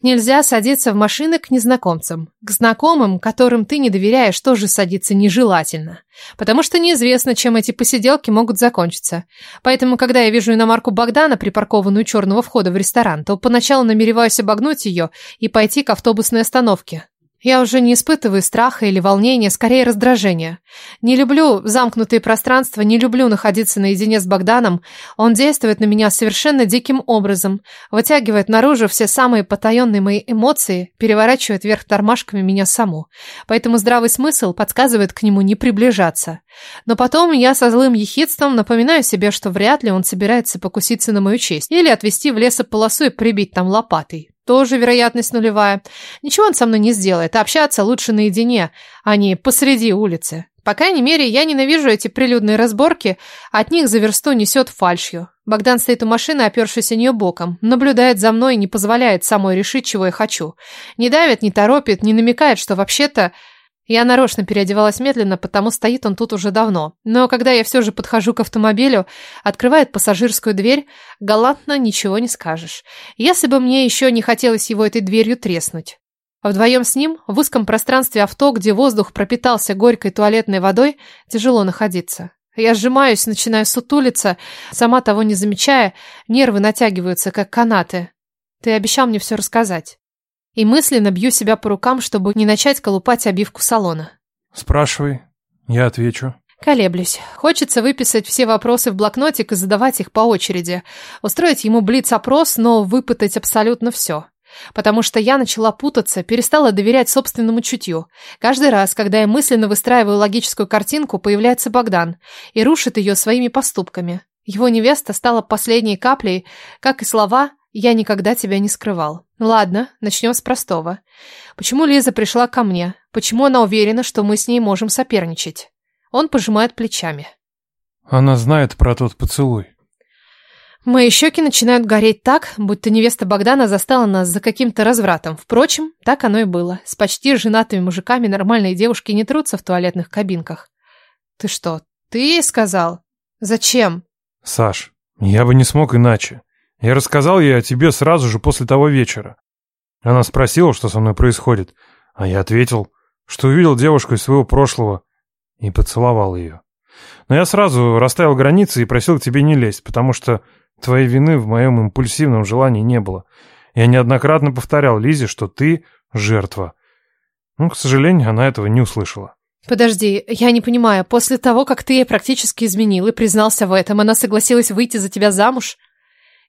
Нельзя садиться в машины к незнакомцам. К знакомым, которым ты не доверяешь, тоже садиться нежелательно. Потому что неизвестно, чем эти посиделки могут закончиться. Поэтому, когда я вижу иномарку Богдана, припаркованную черного входа в ресторан, то поначалу намереваюсь обогнуть ее и пойти к автобусной остановке. Я уже не испытываю страха или волнения, скорее раздражения. Не люблю замкнутые пространства, не люблю находиться наедине с Богданом. Он действует на меня совершенно диким образом, вытягивает наружу все самые потаенные мои эмоции, переворачивает вверх тормашками меня саму. Поэтому здравый смысл подсказывает к нему не приближаться. Но потом я со злым ехидством напоминаю себе, что вряд ли он собирается покуситься на мою честь или отвезти в лесополосу и прибить там лопатой. Тоже вероятность нулевая. Ничего он со мной не сделает. Общаться лучше наедине, а не посреди улицы. По крайней мере, я ненавижу эти прилюдные разборки. От них за версту несет фальшью. Богдан стоит у машины, опершись о нее боком. Наблюдает за мной и не позволяет самой решить, чего я хочу. Не давит, не торопит, не намекает, что вообще-то... Я нарочно переодевалась медленно, потому стоит он тут уже давно. Но когда я все же подхожу к автомобилю, открывает пассажирскую дверь, галантно ничего не скажешь. Если бы мне еще не хотелось его этой дверью треснуть. Вдвоем с ним, в узком пространстве авто, где воздух пропитался горькой туалетной водой, тяжело находиться. Я сжимаюсь, начинаю сутулиться, сама того не замечая, нервы натягиваются, как канаты. Ты обещал мне все рассказать и мысленно бью себя по рукам, чтобы не начать колупать обивку салона. Спрашивай, я отвечу. Колеблюсь. Хочется выписать все вопросы в блокнотик и задавать их по очереди. Устроить ему блиц-опрос, но выпытать абсолютно все. Потому что я начала путаться, перестала доверять собственному чутью. Каждый раз, когда я мысленно выстраиваю логическую картинку, появляется Богдан и рушит ее своими поступками. Его невеста стала последней каплей, как и слова «я никогда тебя не скрывал». Ладно, начнем с простого. Почему Лиза пришла ко мне? Почему она уверена, что мы с ней можем соперничать? Он пожимает плечами. Она знает про тот поцелуй. Мои щеки начинают гореть так, будто невеста Богдана застала нас за каким-то развратом. Впрочем, так оно и было. С почти женатыми мужиками нормальные девушки не трутся в туалетных кабинках. Ты что, ты ей сказал? Зачем? Саш, я бы не смог иначе. Я рассказал ей о тебе сразу же после того вечера. Она спросила, что со мной происходит, а я ответил, что увидел девушку из своего прошлого и поцеловал ее. Но я сразу расставил границы и просил к тебе не лезть, потому что твоей вины в моем импульсивном желании не было. Я неоднократно повторял Лизе, что ты жертва. Ну, к сожалению, она этого не услышала. Подожди, я не понимаю, после того, как ты ей практически изменил и признался в этом, она согласилась выйти за тебя замуж?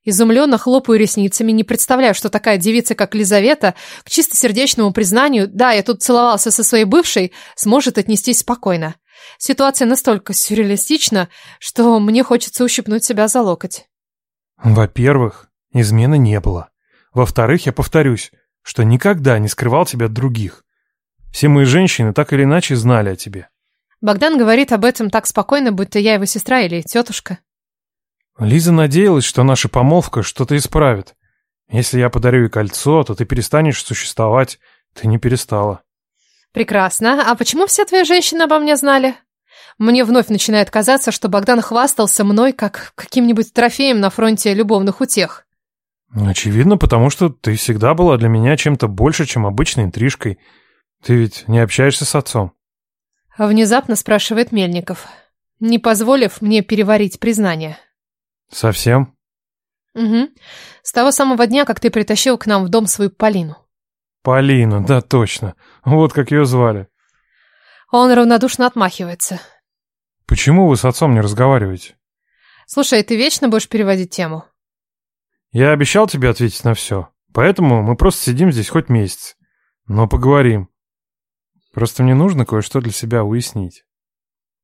Изумленно хлопаю ресницами, не представляю, что такая девица, как Лизавета, к чистосердечному признанию, да, я тут целовался со своей бывшей, сможет отнестись спокойно. Ситуация настолько сюрреалистична, что мне хочется ущипнуть себя за локоть. Во-первых, измены не было. Во-вторых, я повторюсь, что никогда не скрывал тебя от других. Все мои женщины так или иначе знали о тебе. Богдан говорит об этом так спокойно, будто я его сестра или тетушка. Лиза надеялась, что наша помолвка что-то исправит. Если я подарю ей кольцо, то ты перестанешь существовать. Ты не перестала. Прекрасно. А почему все твои женщины обо мне знали? Мне вновь начинает казаться, что Богдан хвастался мной как каким-нибудь трофеем на фронте любовных утех. Очевидно, потому что ты всегда была для меня чем-то больше, чем обычной интрижкой. Ты ведь не общаешься с отцом. Внезапно спрашивает Мельников, не позволив мне переварить признание. Совсем? Угу. С того самого дня, как ты притащил к нам в дом свою Полину. Полина, да точно. Вот как ее звали. Он равнодушно отмахивается. Почему вы с отцом не разговариваете? Слушай, ты вечно будешь переводить тему? Я обещал тебе ответить на все. Поэтому мы просто сидим здесь хоть месяц. Но поговорим. Просто мне нужно кое-что для себя уяснить.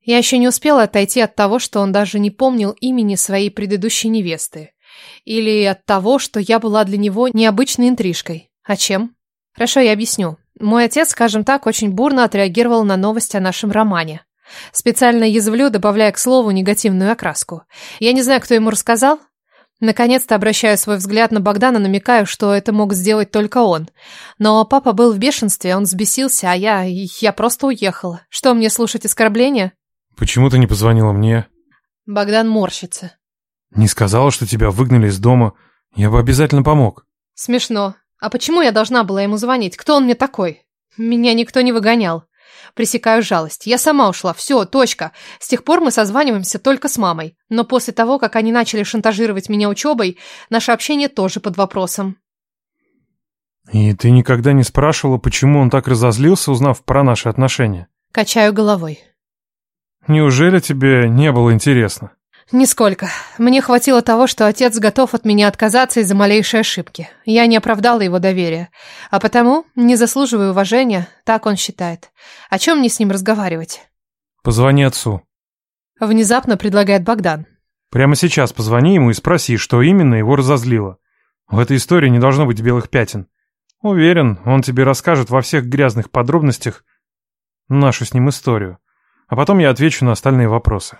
Я еще не успела отойти от того, что он даже не помнил имени своей предыдущей невесты. Или от того, что я была для него необычной интрижкой. А чем? Хорошо, я объясню. Мой отец, скажем так, очень бурно отреагировал на новость о нашем романе. Специально язвлю, добавляя к слову негативную окраску. Я не знаю, кто ему рассказал. Наконец-то обращаю свой взгляд на Богдана, намекаю, что это мог сделать только он. Но папа был в бешенстве, он взбесился, а я... я просто уехала. Что, мне слушать оскорбления? Почему ты не позвонила мне? Богдан морщится. Не сказала, что тебя выгнали из дома. Я бы обязательно помог. Смешно. А почему я должна была ему звонить? Кто он мне такой? Меня никто не выгонял. Пресекаю жалость. Я сама ушла. Все, точка. С тех пор мы созваниваемся только с мамой. Но после того, как они начали шантажировать меня учебой, наше общение тоже под вопросом. И ты никогда не спрашивала, почему он так разозлился, узнав про наши отношения? Качаю головой. Неужели тебе не было интересно? Нисколько. Мне хватило того, что отец готов от меня отказаться из-за малейшей ошибки. Я не оправдала его доверия. А потому не заслуживаю уважения, так он считает. О чем мне с ним разговаривать? Позвони отцу. Внезапно предлагает Богдан. Прямо сейчас позвони ему и спроси, что именно его разозлило. В этой истории не должно быть белых пятен. Уверен, он тебе расскажет во всех грязных подробностях нашу с ним историю. А потом я отвечу на остальные вопросы.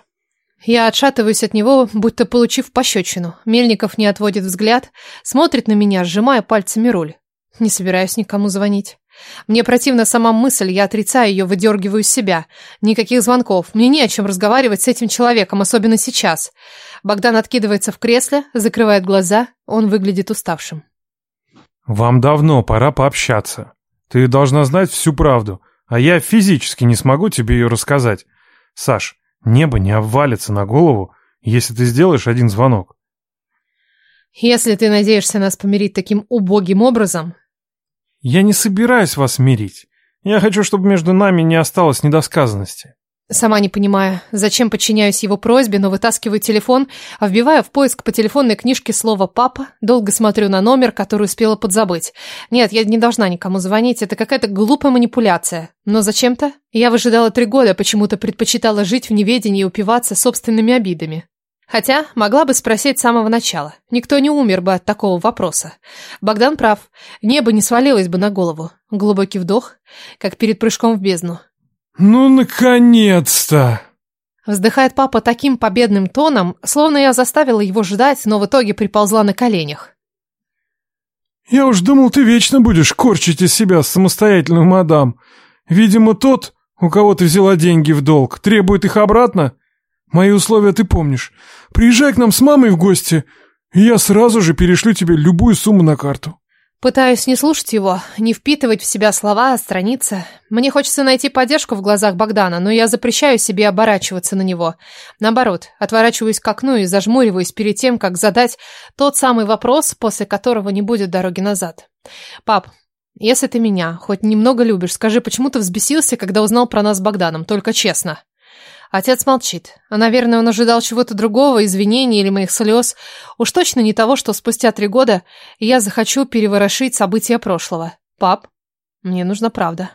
Я отшатываюсь от него, будто получив пощечину. Мельников не отводит взгляд, смотрит на меня, сжимая пальцами руль. Не собираюсь никому звонить. Мне противна сама мысль, я отрицаю ее, выдергиваю из себя. Никаких звонков, мне не о чем разговаривать с этим человеком, особенно сейчас. Богдан откидывается в кресле, закрывает глаза, он выглядит уставшим. «Вам давно пора пообщаться. Ты должна знать всю правду, а я физически не смогу тебе ее рассказать. Саш, Небо не обвалится на голову, если ты сделаешь один звонок. Если ты надеешься нас помирить таким убогим образом... Я не собираюсь вас мирить. Я хочу, чтобы между нами не осталось недосказанности. Сама не понимаю, зачем подчиняюсь его просьбе, но вытаскиваю телефон, а вбиваю в поиск по телефонной книжке слово «папа», долго смотрю на номер, который успела подзабыть. Нет, я не должна никому звонить, это какая-то глупая манипуляция. Но зачем-то я выжидала три года, почему-то предпочитала жить в неведении и упиваться собственными обидами. Хотя могла бы спросить с самого начала. Никто не умер бы от такого вопроса. Богдан прав. Небо не свалилось бы на голову. Глубокий вдох, как перед прыжком в бездну. «Ну, наконец-то!» Вздыхает папа таким победным тоном, словно я заставила его ждать, но в итоге приползла на коленях. «Я уж думал, ты вечно будешь корчить из себя самостоятельную мадам. Видимо, тот, у кого ты взяла деньги в долг, требует их обратно. Мои условия ты помнишь. Приезжай к нам с мамой в гости, и я сразу же перешлю тебе любую сумму на карту». Пытаюсь не слушать его, не впитывать в себя слова, а страницы. Мне хочется найти поддержку в глазах Богдана, но я запрещаю себе оборачиваться на него. Наоборот, отворачиваюсь к окну и зажмуриваюсь перед тем, как задать тот самый вопрос, после которого не будет дороги назад. «Пап, если ты меня хоть немного любишь, скажи, почему ты взбесился, когда узнал про нас с Богданом, только честно?» Отец молчит. Наверное, он ожидал чего-то другого, извинений или моих слез. Уж точно не того, что спустя три года я захочу переворошить события прошлого. Пап, мне нужна правда.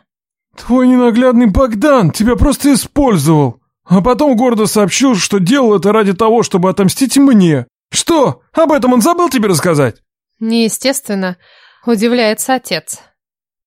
Твой ненаглядный Богдан тебя просто использовал. А потом гордо сообщил, что делал это ради того, чтобы отомстить мне. Что? Об этом он забыл тебе рассказать? Неестественно. Удивляется отец.